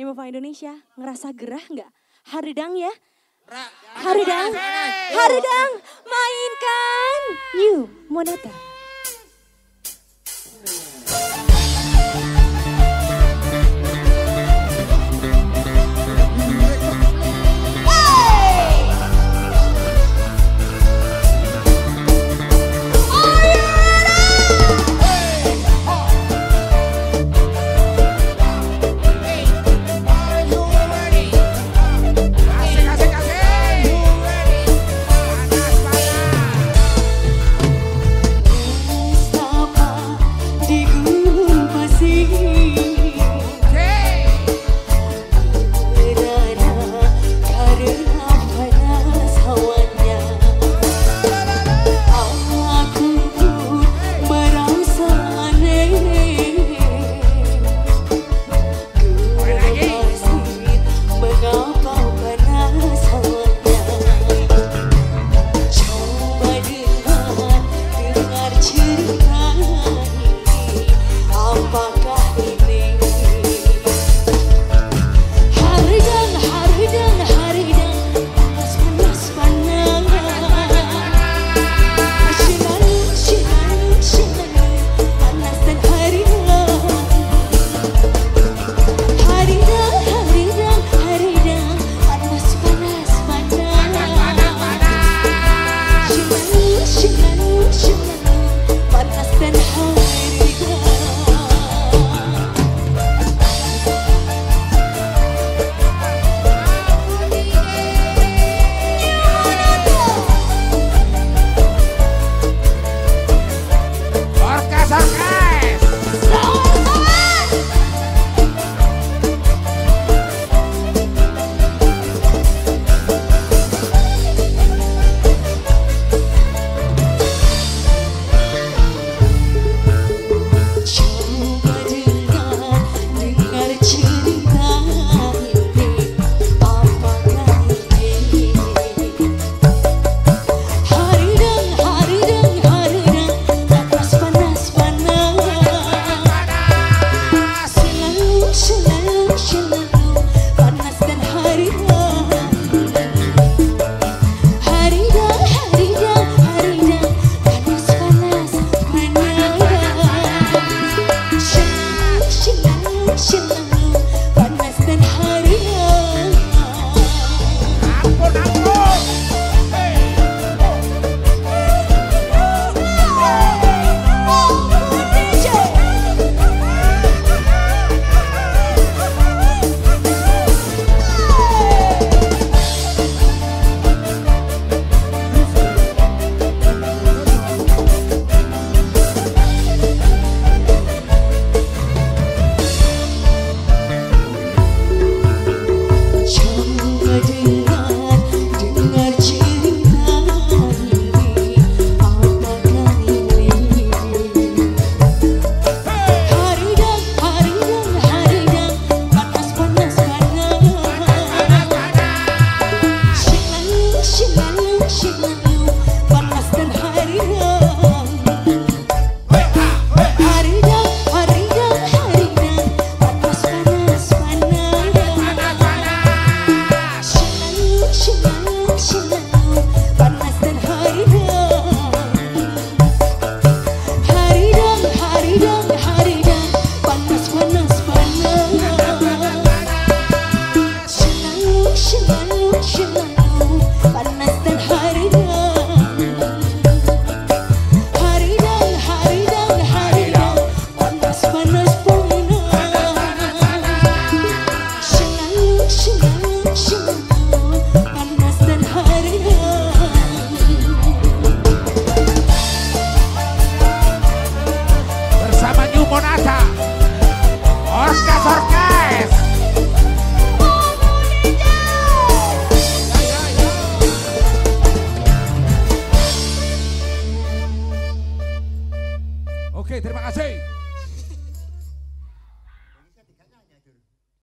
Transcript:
Nimova Indonesia, ngerasa gerah nggak? Haridang ya? Haridang, Haridang, mainkan. New Monata. con Oke, terima kasih.